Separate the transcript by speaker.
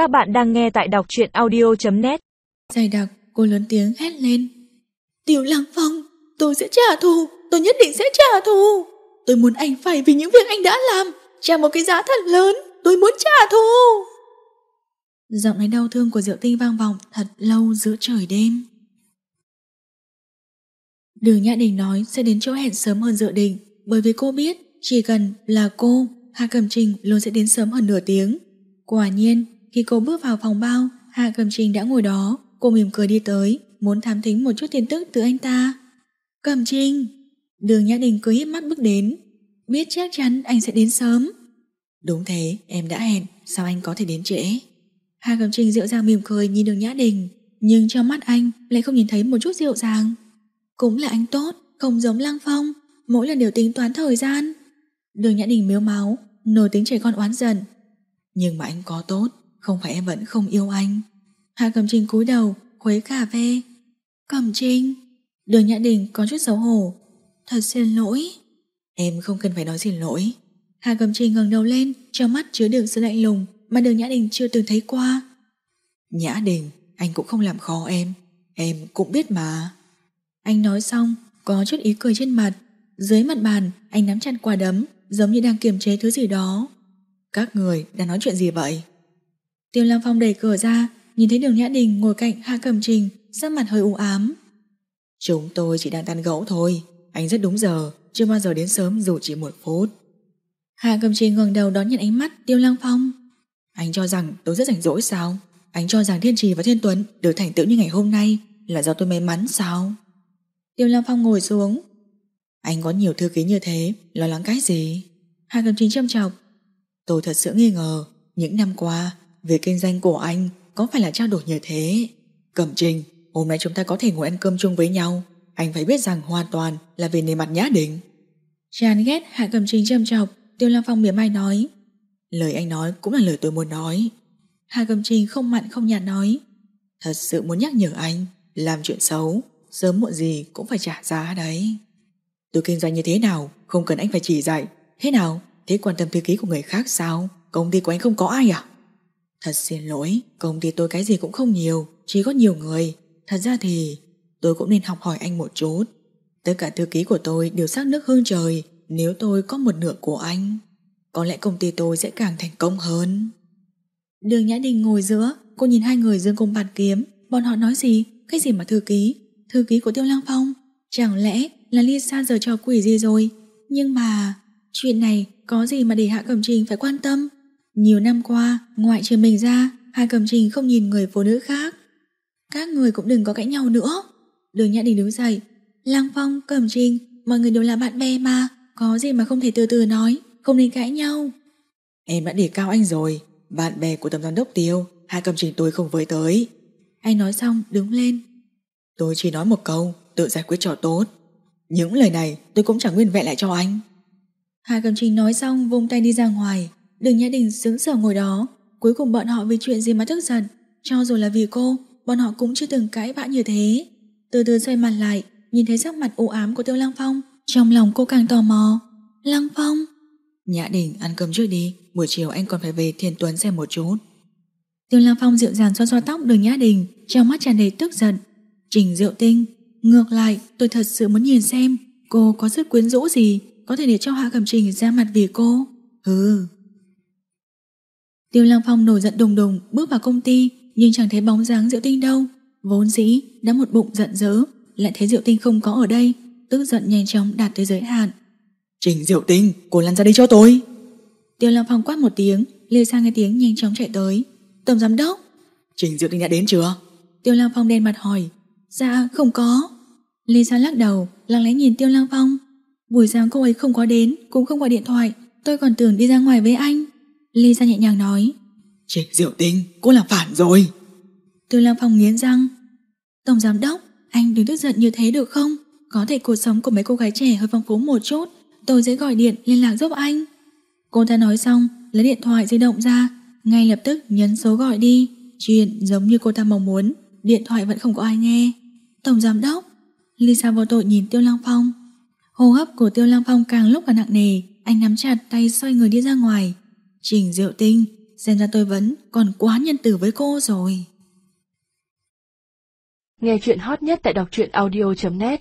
Speaker 1: Các bạn đang nghe tại đọc truyện audio.net
Speaker 2: Dày đặc, cô lớn tiếng hét lên. Tiểu Lăng Phong, tôi sẽ trả thù, tôi nhất định sẽ trả thù. Tôi muốn anh phải vì những việc anh đã làm, trả một cái giá thật lớn, tôi muốn trả thù. Giọng nói đau thương của Diệu Tinh vang vọng thật lâu giữa trời đêm. Đường Nhã Đình nói sẽ đến chỗ hẹn sớm hơn dự định, bởi vì cô biết chỉ cần là cô, Hà cầm Trình luôn sẽ đến sớm hơn nửa tiếng. Quả nhiên, khi cô bước vào phòng bao, Hạ Cầm Trình đã ngồi đó, cô mỉm cười đi tới, muốn thám thính một chút tin tức từ anh ta. Cầm Trình! Đường Nhã Đình cười hiếp mắt bước đến, biết chắc chắn anh sẽ đến sớm. Đúng thế, em đã hẹn, sao anh có thể đến trễ? Hà Cầm Trình dịu dàng mỉm cười nhìn đường Nhã Đình, nhưng trong mắt anh lại không nhìn thấy một chút dịu dàng. Cũng là anh tốt, không giống Lăng Phong, mỗi lần đều tính toán thời gian. Đường Nhã Đình miếu máu, nổi tính trẻ con oán giận. Nhưng mà anh có tốt, không phải em vẫn không yêu anh. Hà Cẩm Trình cúi đầu, khuấy cà phê. Cẩm Trình, đường Nhã Đình có chút xấu hổ. Thật xin lỗi. Em không cần phải nói xin lỗi. Hà Cẩm Trình ngẩng đầu lên, trong mắt chứa đựng sự lạnh lùng mà đường Nhã Đình chưa từng thấy qua. Nhã Đình, anh cũng không làm khó em. Em cũng biết mà. Anh nói xong, có chút ý cười trên mặt. Dưới mặt bàn, anh nắm chặt quả đấm, giống như đang kiềm chế thứ gì đó. Các người đang nói chuyện gì vậy? Tiêu Lam Phong đẩy cửa ra, nhìn thấy đường Nhã Đình ngồi cạnh Hà Cẩm Trình, sắc mặt hơi u ám. Chúng tôi chỉ đang tàn gẫu thôi, anh rất đúng giờ, chưa bao giờ đến sớm dù chỉ một phút. Hà Cẩm Trình ngẩng đầu đón nhận ánh mắt Tiêu Lam Phong. Anh cho rằng tôi rất rảnh rỗi sao? Anh cho rằng Thiên Trì và Thiên Tuấn được thành tựu như ngày hôm nay là do tôi may mắn sao? Tiêu Lam Phong ngồi xuống. Anh có nhiều thư ký như thế, lo lắng cái gì? Hà Cẩm Trình châm chọc. Tôi thật sự nghi ngờ, những năm qua, việc kinh doanh của anh có phải là trao đổi như thế? Cẩm Trình, hôm nay chúng ta có thể ngồi ăn cơm chung với nhau. Anh phải biết rằng hoàn toàn là vì nề mặt nhã định. Chán ghét Hạ Cẩm Trình châm chọc, Tiêu Lam Phong mỉa mai nói. Lời anh nói cũng là lời tôi muốn nói. Hà Cẩm Trình không mặn không nhạt nói. Thật sự muốn nhắc nhở anh, làm chuyện xấu, sớm muộn gì cũng phải trả giá đấy. Tôi kinh doanh như thế nào, không cần anh phải chỉ dạy. Thế nào, thế quan tâm thư ký của người khác sao? Công ty của anh không có ai à? Thật xin lỗi, công ty tôi cái gì cũng không nhiều, chỉ có nhiều người. Thật ra thì tôi cũng nên học hỏi anh một chút. Tất cả thư ký của tôi đều sắc nước hương trời nếu tôi có một nửa của anh. Có lẽ công ty tôi sẽ càng thành công hơn. Đường Nhã Đình ngồi giữa, cô nhìn hai người dương cùng bàn kiếm. Bọn họ nói gì? Cái gì mà thư ký? Thư ký của Tiêu Lang Phong? Chẳng lẽ là Lisa giờ trò quỷ gì rồi? Nhưng mà... Chuyện này có gì mà để Hạ Cẩm Trình phải quan tâm? Nhiều năm qua, ngoại trừ mình ra, Hạ Cẩm Trình không nhìn người phụ nữ khác. Các người cũng đừng có cãi nhau nữa. Đường Nhã Đình đứng dậy. Lang Phong, Cẩm Trình, mọi người đều là bạn bè mà. Có gì mà không thể từ từ nói, không nên cãi nhau. Em đã đề cao anh rồi, bạn bè của tổng giám đốc Tiêu, Hạ Cẩm Trình tôi không với tới. Anh nói xong đứng lên. Tôi chỉ nói một câu, tự giải quyết cho tốt. Những lời này tôi cũng chẳng nguyên vẹn lại cho anh. Hà Cẩm Trình nói xong vung tay đi ra ngoài. Đường Nhã Đình sững sờ ngồi đó. Cuối cùng bọn họ vì chuyện gì mà tức giận. Cho dù là vì cô, bọn họ cũng chưa từng cãi vã như thế. Từ từ xoay mặt lại, nhìn thấy sắc mặt u ám của Tiêu Lăng Phong. Trong lòng cô càng tò mò. Lăng Phong. Nhã Đình ăn cơm trước đi, buổi chiều anh còn phải về Thiên Tuấn xem một chút. Tiêu Lăng Phong dịu dàng xoa xoa tóc đường Nhã Đình, trong mắt tràn đầy tức giận. Trình Diệu Tinh, ngược lại, tôi thật sự muốn nhìn xem cô có sức quyến rũ gì có thể để cho Hạ Cẩm Trình ra mặt vì cô. Hừ. Tiêu Lăng Phong nổi giận đùng đùng bước vào công ty nhưng chẳng thấy bóng dáng Diệu Tinh đâu. Vốn dĩ đã một bụng giận dữ, lại thấy Diệu Tinh không có ở đây, tức giận nhanh chóng đạt tới giới hạn. Trình Diệu Tinh, cô lăn ra đây cho tôi. Tiêu Lăng Phong quát một tiếng, Lê sang nghe tiếng nhanh chóng chạy tới. Tổng giám đốc. Trình Diệu Tinh đã đến chưa? Tiêu Lăng Phong đen mặt hỏi. Dạ, không có. Lisa lắc đầu, lặng lẽ nhìn Tiêu Lăng Phong. Buổi sáng cô ấy không có đến, cũng không gọi điện thoại. Tôi còn tưởng đi ra ngoài với anh. Lisa nhẹ nhàng nói. Trình Diệu Tinh, cô làm phản rồi. Tiêu Lăng Phong nghiến răng. Tổng giám đốc, anh đừng tức giận như thế được không? Có thể cuộc sống của mấy cô gái trẻ hơi phong phú một chút. Tôi sẽ gọi điện liên lạc giúp anh. Cô ta nói xong, lấy điện thoại di động ra, ngay lập tức nhấn số gọi đi. Chuyện giống như cô ta mong muốn, điện thoại vẫn không có ai nghe. Tổng giám đốc, Lisa vô tội nhìn Tiêu Lăng Phong. Hô hấp của Tiêu Lăng Phong càng lúc càng nặng nề, anh nắm chặt tay xoay người đi ra ngoài. Trình Diệu Tinh, xem ra tôi vẫn còn quá nhân từ với cô rồi.
Speaker 1: Nghe chuyện hot nhất tại đọc truyện audio.net